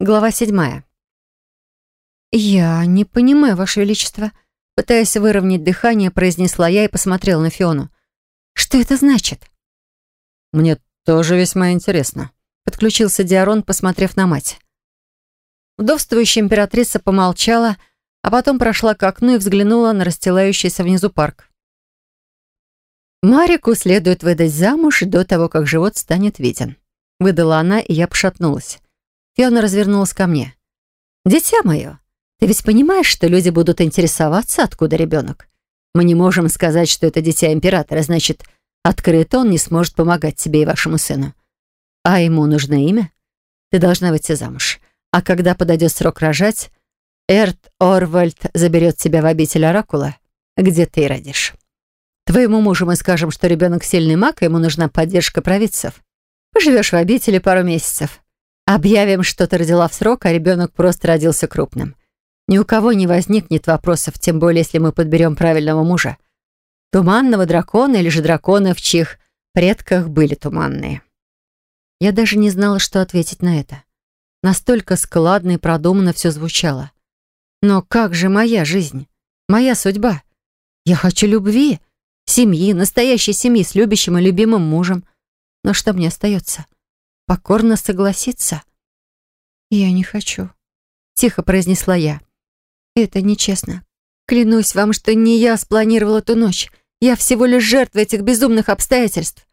Глава седьмая. «Я не понимаю, Ваше Величество», — пытаясь выровнять дыхание, произнесла я и посмотрела на Фиону. «Что это значит?» «Мне тоже весьма интересно», — подключился Диарон, посмотрев на мать. Вдовствующая императрица помолчала, а потом прошла к окну и взглянула на расстилающийся внизу парк. «Марику следует выдать замуж до того, как живот станет виден», — выдала она, и я пошатнулась. Фиона развернулась ко мне. «Дитя мое, ты ведь понимаешь, что люди будут интересоваться, откуда ребенок? Мы не можем сказать, что это дитя императора, значит, открыто он не сможет помогать тебе и вашему сыну. А ему нужно имя? Ты должна выйти замуж. А когда подойдет срок рожать, Эрт Орвальд заберет тебя в обитель Оракула, где ты и родишь. Твоему мужу мы скажем, что ребенок сильный маг, и ему нужна поддержка провидцев. Поживешь в обители пару месяцев. Объявим, что ты родила в срок, а ребенок просто родился крупным. Ни у кого не возникнет вопросов, тем более, если мы подберем правильного мужа. Туманного дракона или же дракона, в чьих предках были туманные. Я даже не знала, что ответить на это. Настолько складно и продуманно все звучало. Но как же моя жизнь? Моя судьба? Я хочу любви, семьи, настоящей семьи с любящим и любимым мужем. Но что мне остается? Покорно согласиться. «Я не хочу», — тихо произнесла я. «Это нечестно. Клянусь вам, что не я спланировала ту ночь. Я всего лишь жертва этих безумных обстоятельств».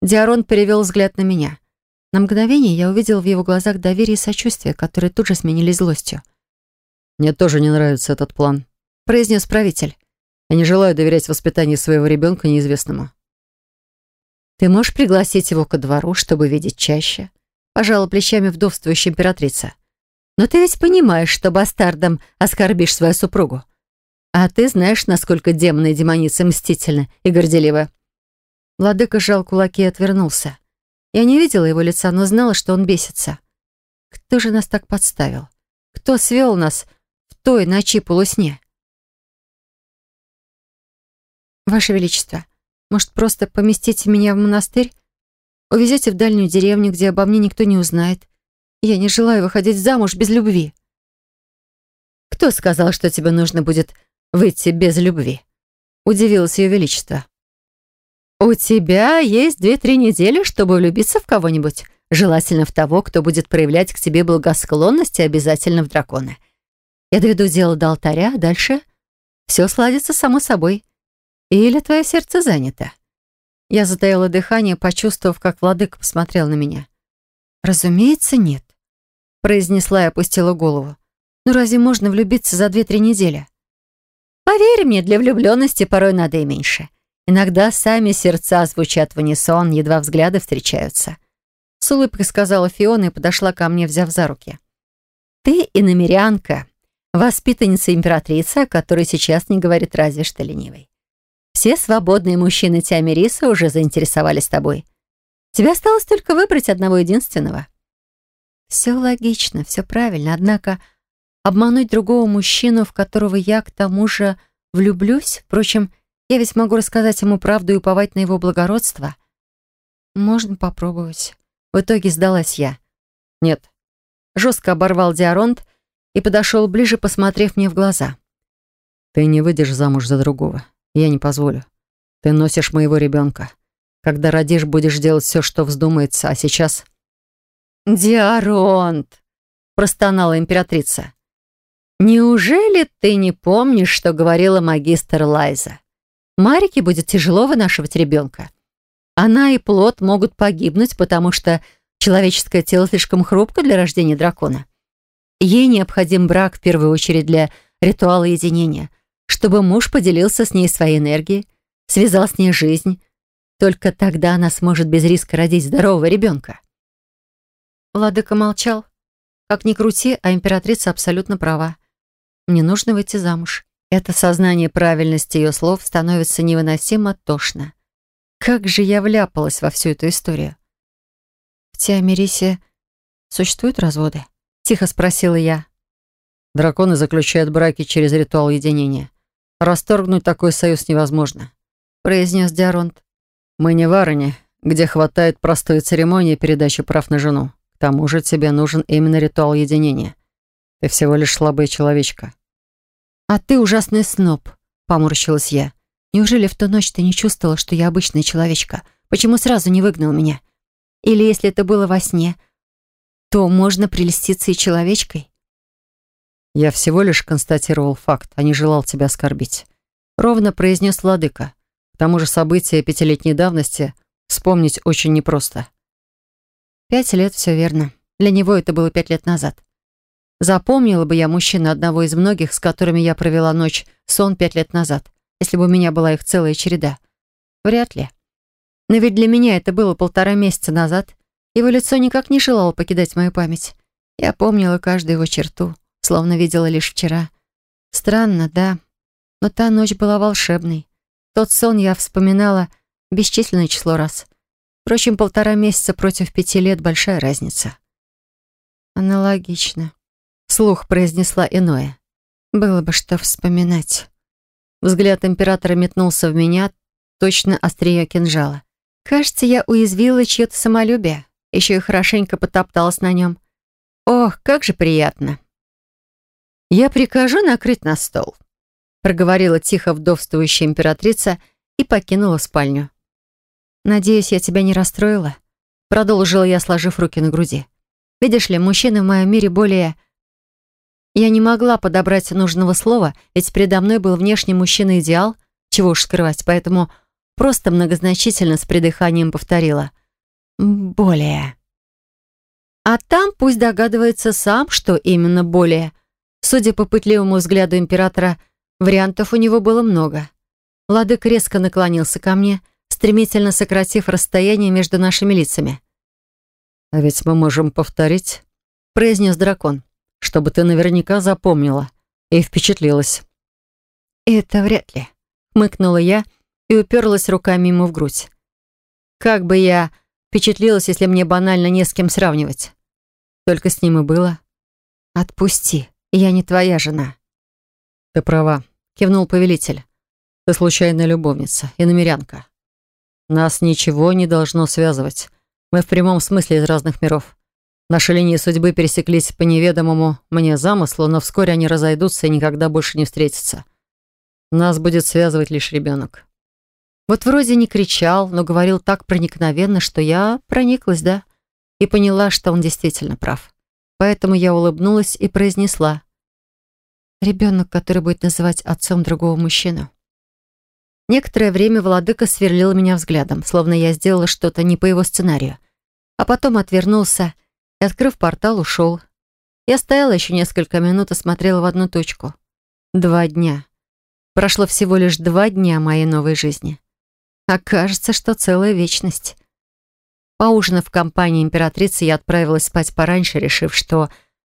Диарон перевел взгляд на меня. На мгновение я увидел в его глазах доверие и сочувствие, которые тут же сменились злостью. «Мне тоже не нравится этот план», — произнес правитель. «Я не желаю доверять воспитанию своего ребенка неизвестному. «Ты можешь пригласить его ко двору, чтобы видеть чаще?» Пожала плечами вдовствующая императрица. «Но ты ведь понимаешь, что бастардом оскорбишь свою супругу. А ты знаешь, насколько демоны и демоницы мстительны и горделивы». Владыка сжал кулаки и отвернулся. Я не видела его лица, но знала, что он бесится. Кто же нас так подставил? Кто свел нас в той ночи полусне? «Ваше Величество», может, просто поместите меня в монастырь? Увезете в дальнюю деревню, где обо мне никто не узнает. Я не желаю выходить замуж без любви». «Кто сказал, что тебе нужно будет выйти без любви?» Удивилось Ее Величество. «У тебя есть две-три недели, чтобы влюбиться в кого-нибудь, желательно в того, кто будет проявлять к тебе благосклонность и обязательно в дракона. Я доведу дело до алтаря, а дальше все сладится само собой. Или твое сердце занято?» Я затаила дыхание, почувствовав, как владыка посмотрел на меня. «Разумеется, нет», — произнесла и опустила голову. «Ну разве можно влюбиться за две-три недели?» «Поверь мне, для влюбленности порой надо и меньше. Иногда сами сердца звучат в унисон, едва взгляды встречаются». С улыбкой сказала Фиона и подошла ко мне, взяв за руки. «Ты иномерянка, воспитанница императрицы, о которой сейчас не говорит разве что ленивый. Все свободные мужчины Тиамириса уже заинтересовались тобой. Тебе осталось только выбрать одного единственного. Все логично, все правильно, однако обмануть другого мужчину, в которого я к тому же влюблюсь, впрочем, я ведь могу рассказать ему правду и уповать на его благородство. Можно попробовать. В итоге сдалась я. Нет. Жестко оборвал Диаронт и подошел ближе, посмотрев мне в глаза. Ты не выйдешь замуж за другого. Я не позволю. Ты носишь моего ребенка. Когда родишь, будешь делать все, что вздумается, а сейчас...» «Диаронт!» — простонала императрица. «Неужели ты не помнишь, что говорила магистр Лайза? Марике будет тяжело вынашивать ребенка. Она и плод могут погибнуть, потому что человеческое тело слишком хрупко для рождения дракона. Ей необходим брак в первую очередь для ритуала единения, чтобы муж поделился с ней своей энергией, связал с ней жизнь. Только тогда она сможет без риска родить здорового ребенка. Владыка молчал. Как ни крути, а императрица абсолютно права. Мне нужно выйти замуж. Это сознание правильности ее слов становится невыносимо тошно. Как же я вляпалась во всю эту историю? В Тиамирисе существуют разводы? Тихо спросила я. Драконы заключают браки через ритуал единения. «Расторгнуть такой союз невозможно», — произнес Диаронт. «Мы не в Ароне, где хватает простой церемонии передачи прав на жену. К тому же тебе нужен именно ритуал единения. Ты всего лишь слабая человечка». «А ты ужасный сноб», — поморщилась я. «Неужели в ту ночь ты не чувствовала, что я обычная человечка? Почему сразу не выгнал меня? Или если это было во сне, то можно прелеститься и человечкой?» «Я всего лишь констатировал факт, а не желал тебя оскорбить», — ровно произнес владыка. «К тому же события пятилетней давности вспомнить очень непросто». «Пять лет, все верно. Для него это было пять лет назад. Запомнила бы я мужчину одного из многих, с которыми я провела ночь сон пять лет назад, если бы у меня была их целая череда. Вряд ли. Но ведь для меня это было полтора месяца назад. Его лицо никак не желало покидать мою память. Я помнила каждую его черту, словно видела лишь вчера. Странно, да. Но та ночь была волшебной. Тот сон я вспоминала бесчисленное число раз. Впрочем, полтора месяца против пяти лет — большая разница. Аналогично. Слух произнесла иное. Было бы что вспоминать. Взгляд императора метнулся в меня, точно острие кинжала. Кажется, я уязвила чье-то самолюбие. Еще и хорошенько потопталась на нем. Ох, как же приятно. «Я прикажу накрыть на стол», — проговорила тихо вдовствующая императрица и покинула спальню. «Надеюсь, я тебя не расстроила?» Продолжила я, сложив руки на груди. «Видишь ли, мужчины в моем мире более я не могла подобрать нужного слова, ведь передо мной был внешний мужчина-идеал, чего уж скрывать, поэтому просто многозначительно с придыханием повторила. «Более». А там пусть догадывается сам, что именно более. Судя по пытливому взгляду императора, вариантов у него было много. Владык резко наклонился ко мне, стремительно сократив расстояние между нашими лицами. «А ведь мы можем повторить», — произнес дракон чтобы ты наверняка запомнила и впечатлилась». «Это вряд ли», — мыкнула я и уперлась руками ему в грудь. «Как бы я впечатлилась, если мне банально не с кем сравнивать? Только с ним и было. Отпусти, я не твоя жена». «Ты права», — кивнул повелитель. «Ты случайная любовница и намерянка. Нас ничего не должно связывать. Мы в прямом смысле из разных миров. Наши линии судьбы пересеклись по неведомому мне замыслу, но вскоре они разойдутся и никогда больше не встретятся. Нас будет связывать лишь ребенок. Вот вроде не кричал, но говорил так проникновенно, что я прониклась, да? И поняла, что он действительно прав. Поэтому я улыбнулась и произнесла. Ребенок, который будет называть отцом другого мужчину. Некоторое время владыка сверлил меня взглядом, словно я сделала что-то не по его сценарию. А потом отвернулся и, открыв портал, ушел. Я стояла еще несколько минут и смотрела в одну точку. Два дня. Прошло всего лишь два дня моей новой жизни. А кажется, что целая вечность. Поужинав в компании императрицы, я отправилась спать пораньше, решив, что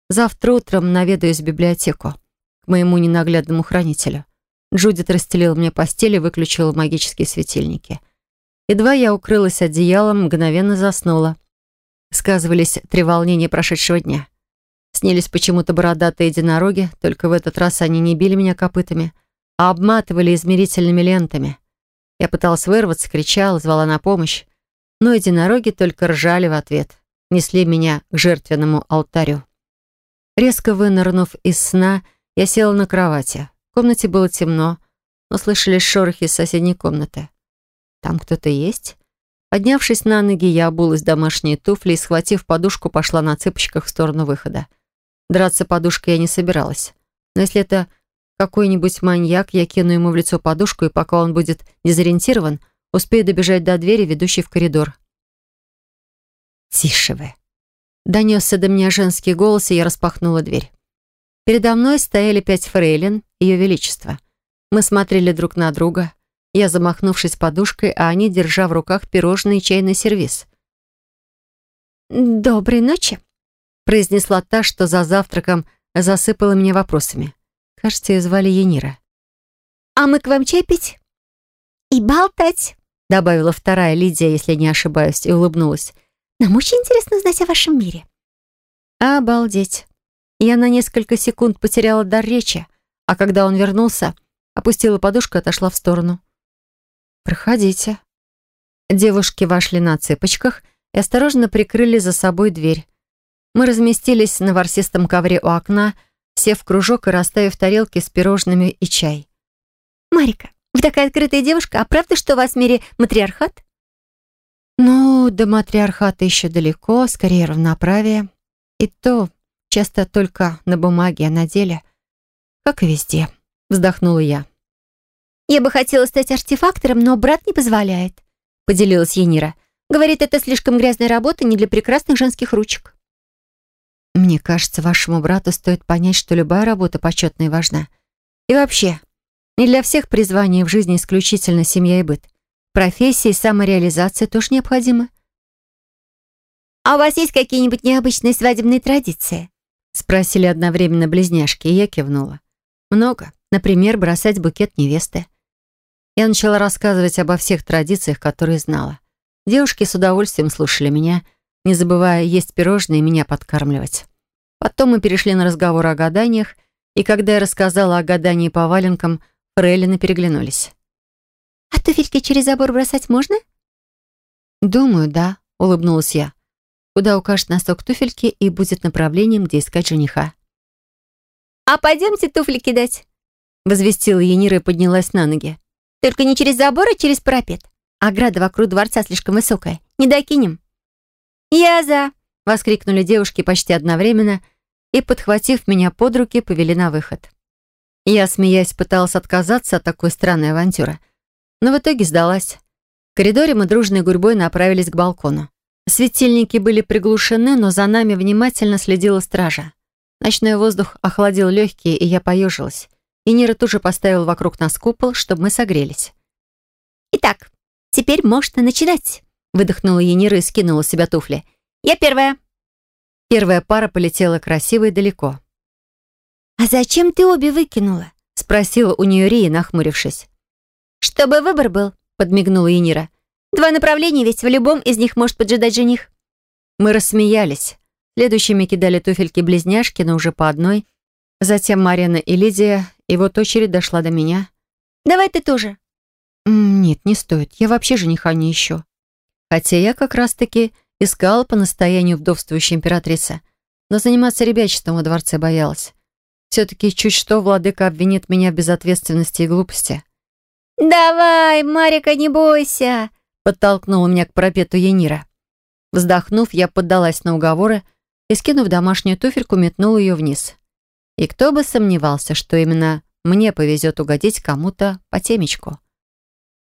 завтра утром наведаюсь в библиотеку к моему ненаглядному хранителю. Джудит расстелила мне постель и выключила магические светильники. Едва я укрылась одеялом, мгновенно заснула сказывались три волнения прошедшего дня. Снились почему-то бородатые единороги, только в этот раз они не били меня копытами, а обматывали измерительными лентами. Я пыталась вырваться, кричала, звала на помощь, но единороги только ржали в ответ, несли меня к жертвенному алтарю. Резко вынырнув из сна, я села на кровати. В комнате было темно, но слышались шорохи из соседней комнаты. «Там кто-то есть?» Поднявшись на ноги, я обулась в домашние туфли и, схватив подушку, пошла на цыпочках в сторону выхода. Драться подушкой я не собиралась. Но если это какой-нибудь маньяк, я кину ему в лицо подушку, и пока он будет дезориентирован, успею добежать до двери, ведущей в коридор. «Тише вы!» Донесся до меня женский голос, и я распахнула дверь. Передо мной стояли пять фрейлин, Ее Величество. Мы смотрели друг на друга — я, замахнувшись подушкой, а они, держа в руках пирожный и чайный сервиз. «Доброй ночи», — произнесла та, что за завтраком засыпала меня вопросами. Кажется, ее звали Енира. «А мы к вам чай пить и болтать», — добавила вторая Лидия, если не ошибаюсь, и улыбнулась. «Нам очень интересно знать о вашем мире». «Обалдеть». Я на несколько секунд потеряла дар речи, а когда он вернулся, опустила подушку и отошла в сторону. «Проходите». Девушки вошли на цыпочках и осторожно прикрыли за собой дверь. Мы разместились на ворсистом ковре у окна, сев в кружок и расставив тарелки с пирожными и чай. «Марика, такая открытая девушка, а правда, что у вас в мире матриархат?» «Ну, до матриархата еще далеко, скорее равноправие. И то часто только на бумаге, а на деле, как и везде», — вздохнула я. «Я бы хотела стать артефактором, но брат не позволяет», — поделилась Енира. «Говорит, это слишком грязная работа, не для прекрасных женских ручек». Мне кажется, вашему брату стоит понять, что любая работа почетна и важна. И вообще, не для всех призваний в жизни исключительно семья и быт. Профессия и самореализация тоже необходимы. «А у вас есть какие-нибудь необычные свадебные традиции?» Спросили одновременно близняшки, и я кивнула. Много. Например, бросать букет невесты. Я начала рассказывать обо всех традициях, которые знала. Девушки с удовольствием слушали меня, не забывая есть пирожные и меня подкармливать. Потом мы перешли на разговор о гаданиях, и когда я рассказала о гадании по валенкам, фрейлины переглянулись. «А туфельки через забор бросать можно?» «Думаю, да», — улыбнулась я. «Куда укажет носок туфельки и будет направлением, где искать жениха». «А пойдемте туфли кидать», — возвестила Енира и поднялась на ноги. «Только не через забор, а через парапет. Ограда вокруг дворца слишком высокая. Не докинем». «Я за!» — воскликнули девушки почти одновременно и, подхватив меня под руки, повели на выход. Я, смеясь, пыталась отказаться от такой странной авантюры, но в итоге сдалась. В коридоре мы дружной гурьбой направились к балкону. Светильники были приглушены, но за нами внимательно следила стража. Ночной воздух охладил легкие, и я поежилась. И Нира тут же поставил вокруг нас купол, чтобы мы согрелись. «Итак, теперь можно начинать», Выдохнула Енира и скинула с себя туфли. «Я первая». Первая пара полетела красиво и далеко. «А зачем ты обе выкинула?» Спросила у нее Рия, нахмурившись. «Чтобы выбор был», подмигнула Енира. «Два направления, ведь в любом из них может поджидать жених». Мы рассмеялись. Следующими кидали туфельки-близняшки, но уже по одной. Затем Марина и Лидия, и вот очередь дошла до меня. «Давай ты тоже». «Нет, не стоит. Я вообще жениха не ищу». Хотя я как раз-таки искала по настоянию вдовствующей императрицы, но заниматься ребячеством во дворце боялась. Все-таки чуть что владыка обвинит меня в безответственности и глупости. «Давай, Марика, не бойся!» подтолкнула меня к пропету Енира. Вздохнув, я поддалась на уговоры и, скинув домашнюю туфельку, метнула ее вниз. И кто бы сомневался, что именно мне повезет угодить кому-то по темечку.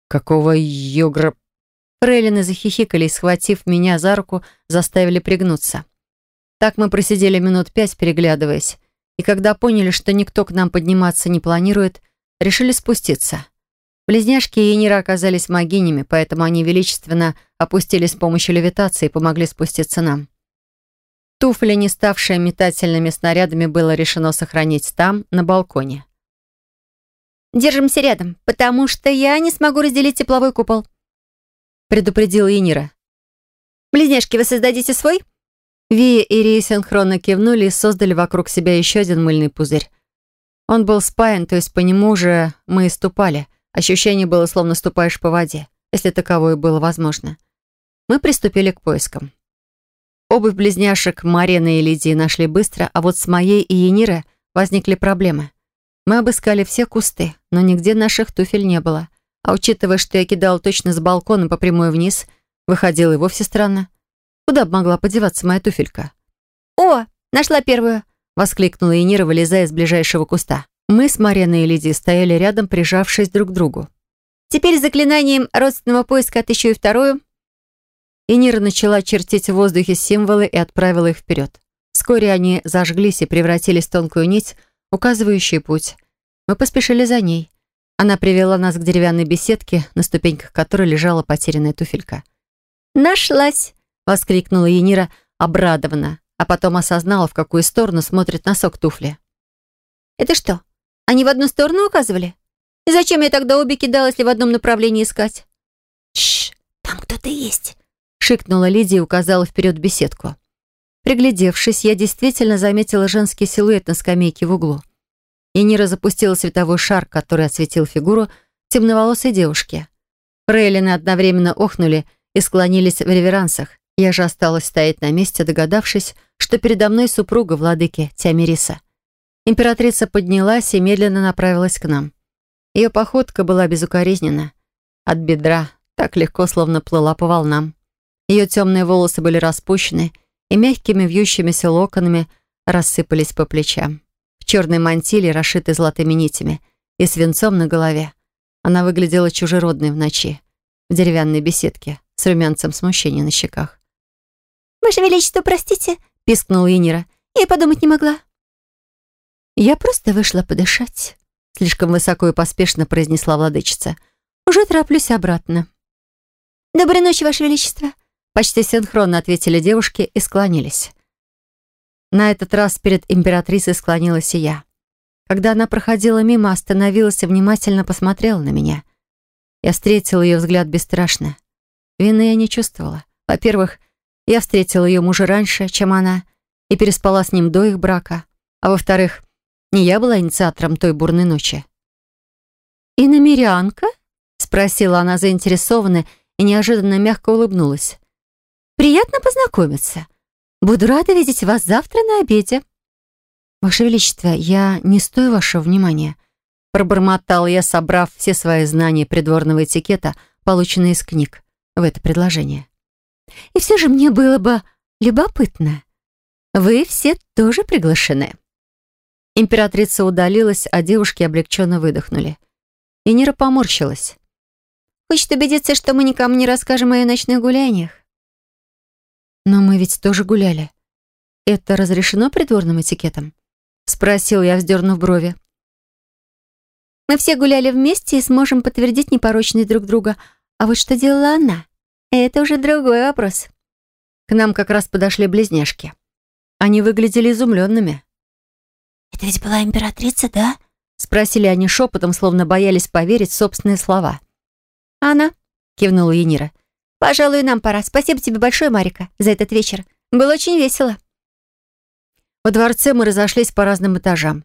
«Какого йогра...» Фрейлины захихикали и, схватив меня за руку, заставили пригнуться. Так мы просидели минут пять, переглядываясь, и когда поняли, что никто к нам подниматься не планирует, решили спуститься. Близняшки и Енира оказались могинями, поэтому они величественно опустились с помощью левитации и помогли спуститься нам. Туфли, не ставшие метательными снарядами, было решено сохранить там, на балконе. «Держимся рядом, потому что я не смогу разделить тепловой купол», предупредила Енира. «Близняшки, вы создадите свой?» Вия и Рия синхронно кивнули и создали вокруг себя еще один мыльный пузырь. Он был спаян, то есть по нему уже мы и ступали. Ощущение было, словно ступаешь по воде, если таковое было возможно. Мы приступили к поискам. Обувь близняшек Марины и Лидии нашли быстро, а вот с моей и Ениры возникли проблемы. Мы обыскали все кусты, но нигде наших туфель не было. А учитывая, что я кидала точно с балкона по прямой вниз, выходило и вовсе странно. Куда бы могла подеваться моя туфелька? «О, нашла первую!» — воскликнула Энира, вылезая из ближайшего куста. Мы с Мариной и Лидией стояли рядом, прижавшись друг к другу. «Теперь заклинанием родственного поиска отыщу и вторую». Энира начала чертить в воздухе символы и отправила их вперед. Вскоре они зажглись и превратились в тонкую нить, указывающую путь. Мы поспешили за ней. Она привела нас к деревянной беседке, на ступеньках которой лежала потерянная туфелька. «Нашлась!» — воскликнула Енира обрадованно, а потом осознала, в какую сторону смотрит носок туфли. «Это что, они в одну сторону указывали? И зачем я тогда обе кидала, если в одном направлении искать?» «Шш, там кто-то есть!» — шикнула Лидия и указала вперед беседку. Приглядевшись, я действительно заметила женский силуэт на скамейке в углу и Нира запустила световой шар, который осветил фигуру темноволосой девушки. Фрейлины одновременно охнули и склонились в реверансах, Я же осталась стоять на месте, догадавшись, что передо мной супруга владыки Тиамириса. Императрица поднялась и медленно направилась к нам. Ее походка была безукоризнена. От бедра так легко, словно плыла по волнам. Ее темные волосы были распущены и мягкими вьющимися локонами рассыпались по плечам. В черной мантиле, расшитой золотыми нитями, и свинцом на голове. Она выглядела чужеродной в ночи, в деревянной беседке, с румянцем смущения на щеках. «Ваше Величество, простите», — пискнула Енира. «Я подумать не могла». «Я просто вышла подышать», — слишком высоко и поспешно произнесла владычица. «Уже тороплюсь обратно». «Доброй ночи, Ваше Величество», — почти синхронно ответили девушки и склонились. На этот раз перед императрицей склонилась и я. Когда она проходила мимо, остановилась и внимательно посмотрела на меня. Я встретила ее взгляд бесстрашно. Вины я не чувствовала. Во-первых, я встретила ее мужа раньше, чем она, и переспала с ним до их брака. А во-вторых, не я была инициатором той бурной ночи. «И намерянка?» — спросила она заинтересованно и неожиданно мягко улыбнулась. «Приятно познакомиться. Буду рада видеть вас завтра на обеде». «Ваше Величество, я не стою вашего внимания», — пробормотал я, собрав все свои знания придворного этикета, полученные из книг, в это предложение. И все же мне было бы любопытно. Вы все тоже приглашены. Императрица удалилась, а девушки облегченно выдохнули. И Нира поморщилась. Хочет убедиться, что мы никому не расскажем о ее ночных гуляниях. Но мы ведь тоже гуляли. Это разрешено придворным этикетом? Спросил я, вздернув брови. Мы все гуляли вместе и сможем подтвердить непорочность друг друга. А вот что делала она? Это уже другой вопрос. К нам как раз подошли близняшки. Они выглядели изумленными. «Это ведь была императрица, да?» Спросили они шепотом, словно боялись поверить в собственные слова. «Она?» — кивнула Енира. «Пожалуй, нам пора. Спасибо тебе большое, Марика, за этот вечер. Было очень весело». Во дворце мы разошлись по разным этажам.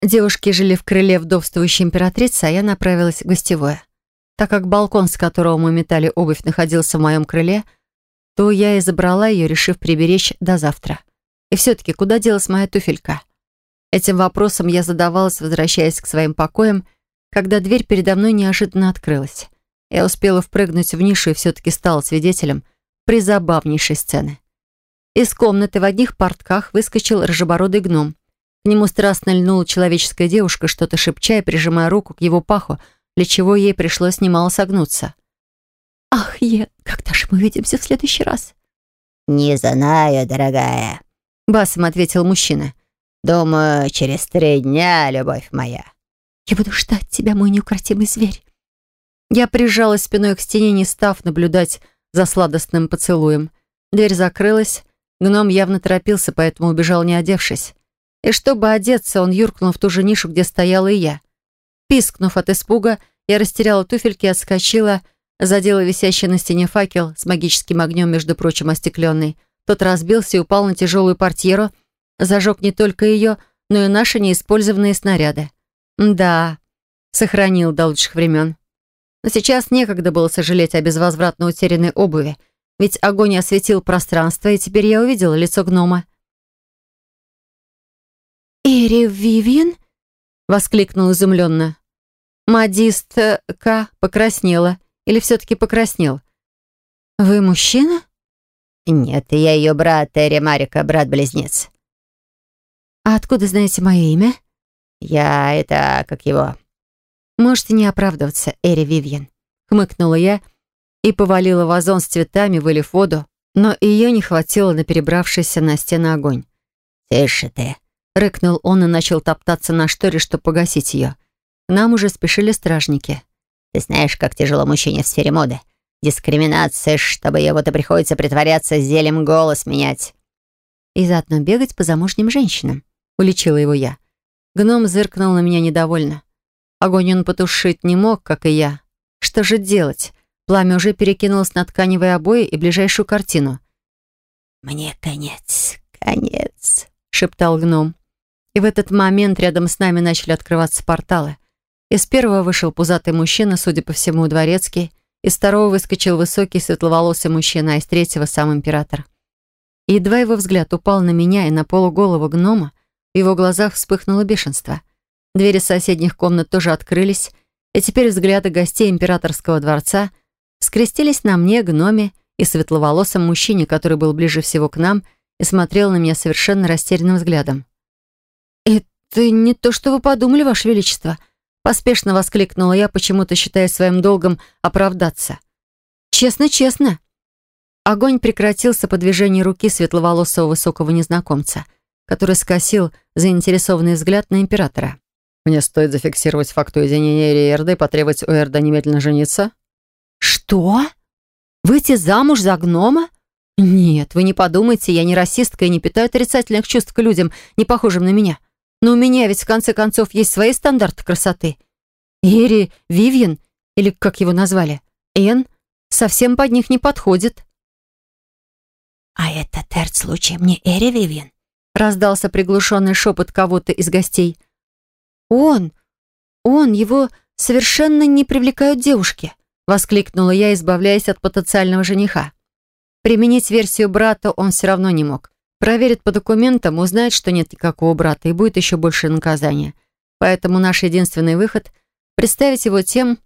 Девушки жили в крыле вдовствующей императрицы, а я направилась в гостевое. Так как балкон, с которого мы метали обувь, находился в моем крыле, то я и забрала ее, решив приберечь до завтра. И все-таки, куда делась моя туфелька? Этим вопросом я задавалась, возвращаясь к своим покоям, когда дверь передо мной неожиданно открылась. Я успела впрыгнуть в нишу и все-таки стала свидетелем призабавнейшей сцены. Из комнаты в одних портках выскочил рыжебородый гном. К нему страстно льнула человеческая девушка, что-то шепча и прижимая руку к его паху, для чего ей пришлось немало согнуться. «Ах, Е, когда же мы увидимся в следующий раз?» «Не знаю, дорогая», — басом ответил мужчина. «Думаю, через три дня, любовь моя». «Я буду ждать тебя, мой неукротимый зверь». Я прижалась спиной к стене, не став наблюдать за сладостным поцелуем. Дверь закрылась. Гном явно торопился, поэтому убежал, не одевшись. И чтобы одеться, он юркнул в ту же нишу, где стояла и я. Пискнув от испуга, я растеряла туфельки, отскочила, задела висящий на стене факел с магическим огнем, между прочим, остекленный. Тот разбился и упал на тяжелую портьеру, зажег не только ее, но и наши неиспользованные снаряды. Да, сохранил до лучших времен. Но сейчас некогда было сожалеть о безвозвратно утерянной обуви, ведь огонь осветил пространство, и теперь я увидела лицо гнома. «Эри Вивиан?» — воскликнул изумленно. Модист э, покраснела. Или все-таки покраснел? «Вы мужчина?» «Нет, я ее брат Эри Марика, брат-близнец». «А откуда знаете мое имя?» «Я это... как его...» «Можете не оправдываться, Эри Вивьен», — хмыкнула я и повалила вазон с цветами, вылив воду, но ее не хватило на перебравшийся на стену огонь. «Тише ты», — рыкнул он и начал топтаться на шторе, чтобы погасить ее нам уже спешили стражники. «Ты знаешь, как тяжело мужчине в сфере моды. Дискриминация, чтобы его-то приходится притворяться зелем голос менять». «И заодно бегать по замужним женщинам», — уличила его я. Гном зыркнул на меня недовольно. Огонь он потушить не мог, как и я. Что же делать? Пламя уже перекинулось на тканевые обои и ближайшую картину. «Мне конец, конец», — шептал гном. И в этот момент рядом с нами начали открываться порталы. Из первого вышел пузатый мужчина, судя по всему, дворецкий, Из второго выскочил высокий светловолосый мужчина, а из третьего сам император. И едва его взгляд упал на меня и на полуголого гнома, в его глазах вспыхнуло бешенство. Двери соседних комнат тоже открылись, и теперь взгляды гостей императорского дворца скрестились на мне, гноме и светловолосом мужчине, который был ближе всего к нам и смотрел на меня совершенно растерянным взглядом. «Это не то, что вы подумали, Ваше Величество», поспешно воскликнула я, почему-то считая своим долгом оправдаться. «Честно, честно». Огонь прекратился по движению руки светловолосого высокого незнакомца, который скосил заинтересованный взгляд на императора. «Мне стоит зафиксировать факт уединения Эрды и потребовать у Эрда немедленно жениться?» «Что? Выйти замуж за гнома? Нет, вы не подумайте, я не расистка и не питаю отрицательных чувств к людям, не похожим на меня. Но у меня ведь в конце концов есть свои стандарты красоты. Эри Вивьен, или как его назвали, Эн, совсем под них не подходит». «А это Терт случаем не Эри Вивьен?» раздался приглушенный шепот кого-то из гостей. «Он! Он! Его совершенно не привлекают девушки!» воскликнула я, избавляясь от потенциального жениха. Применить версию брата он все равно не мог. Проверит по документам, узнает, что нет никакого брата, и будет еще больше наказания. Поэтому наш единственный выход — представить его тем,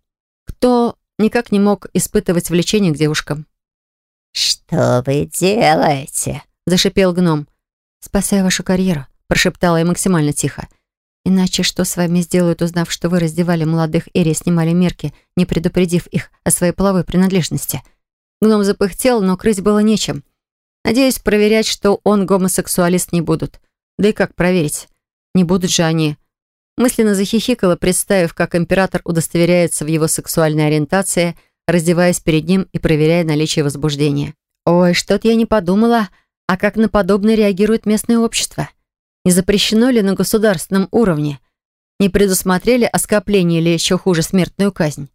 кто никак не мог испытывать влечение к девушкам. «Что вы делаете?» — зашипел гном. «Спасаю вашу карьеру», — прошептала я максимально тихо. «Иначе что с вами сделают, узнав, что вы раздевали молодых Эри и снимали мерки, не предупредив их о своей половой принадлежности?» Гном запыхтел, но крыть было нечем. Надеюсь, проверять, что он гомосексуалист, не будут. Да и как проверить? Не будут же они. Мысленно захихикала, представив, как император удостоверяется в его сексуальной ориентации, раздеваясь перед ним и проверяя наличие возбуждения. Ой, что-то я не подумала, а как на подобное реагирует местное общество. Не запрещено ли на государственном уровне? Не предусмотрели оскопление или еще хуже смертную казнь?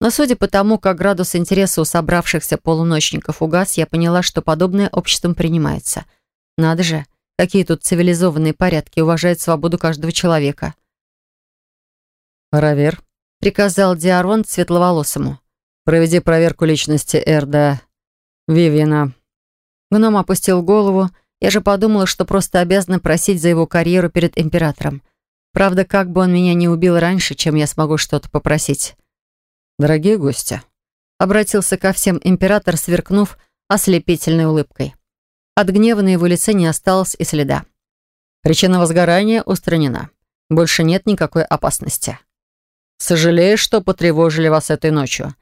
Но судя по тому, как градус интереса у собравшихся полуночников угас, я поняла, что подобное обществом принимается. Надо же, какие тут цивилизованные порядки, уважают свободу каждого человека. «Равер», — приказал Диарон светловолосому. «Проведи проверку личности Эрда Вивьена». Гном опустил голову. Я же подумала, что просто обязана просить за его карьеру перед императором. Правда, как бы он меня не убил раньше, чем я смогу что-то попросить. «Дорогие гости», — обратился ко всем император, сверкнув ослепительной улыбкой. От гнева на его лице не осталось и следа. Причина возгорания устранена. Больше нет никакой опасности. Сожалею, что потревожили вас этой ночью.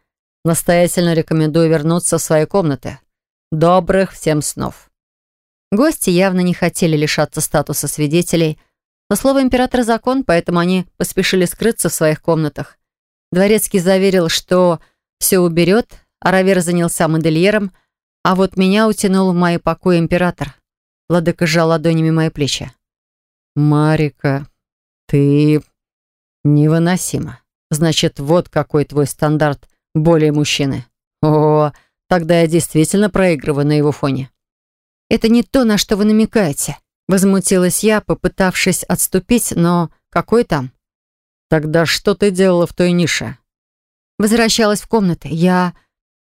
Настоятельно рекомендую вернуться в свои комнаты. Добрых всем снов. Гости явно не хотели лишаться статуса свидетелей, но слово императора закон, поэтому они поспешили скрыться в своих комнатах. Дворецкий заверил, что все уберет, а Равер занялся модельером, а вот меня утянул в мои покои император. Владыка сжал ладонями мои плечи. «Марика, ты невыносима. Значит, вот какой твой стандарт более мужчины. О, тогда я действительно проигрываю на его фоне». «Это не то, на что вы намекаете», — возмутилась я, попытавшись отступить, но какой там? «Тогда что ты делала в той нише?» Возвращалась в комнаты. Я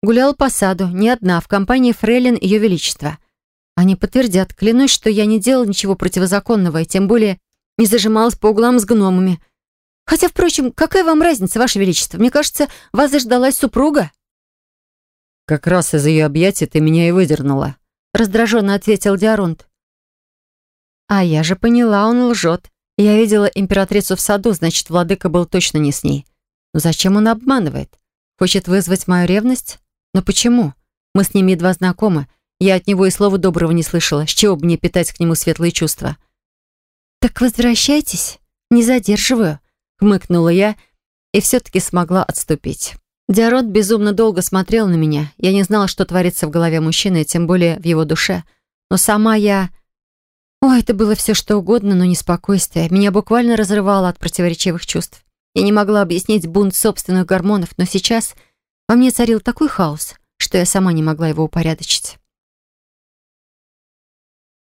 гуляла по саду, не одна, в компании Фрейлин Ее Величества. Они подтвердят, клянусь, что я не делала ничего противозаконного, и тем более не зажималась по углам с гномами. Хотя, впрочем, какая вам разница, Ваше Величество? Мне кажется, вас заждалась супруга. «Как раз из ее объятий ты меня и выдернула», — раздраженно ответил Диаронт. А я же поняла, он лжет. Я видела императрицу в саду, значит, владыка был точно не с ней. Но зачем он обманывает? Хочет вызвать мою ревность? Но почему? Мы с ним едва знакомы. Я от него и слова доброго не слышала. С чего бы мне питать к нему светлые чувства? «Так возвращайтесь. Не задерживаю», — хмыкнула я и все-таки смогла отступить. Диарот безумно долго смотрел на меня. Я не знала, что творится в голове мужчины, тем более в его душе. Но сама я о, это было все что угодно, но не спокойствие. Меня буквально разрывало от противоречивых чувств. Я не могла объяснить бунт собственных гормонов, но сейчас во мне царил такой хаос, что я сама не могла его упорядочить.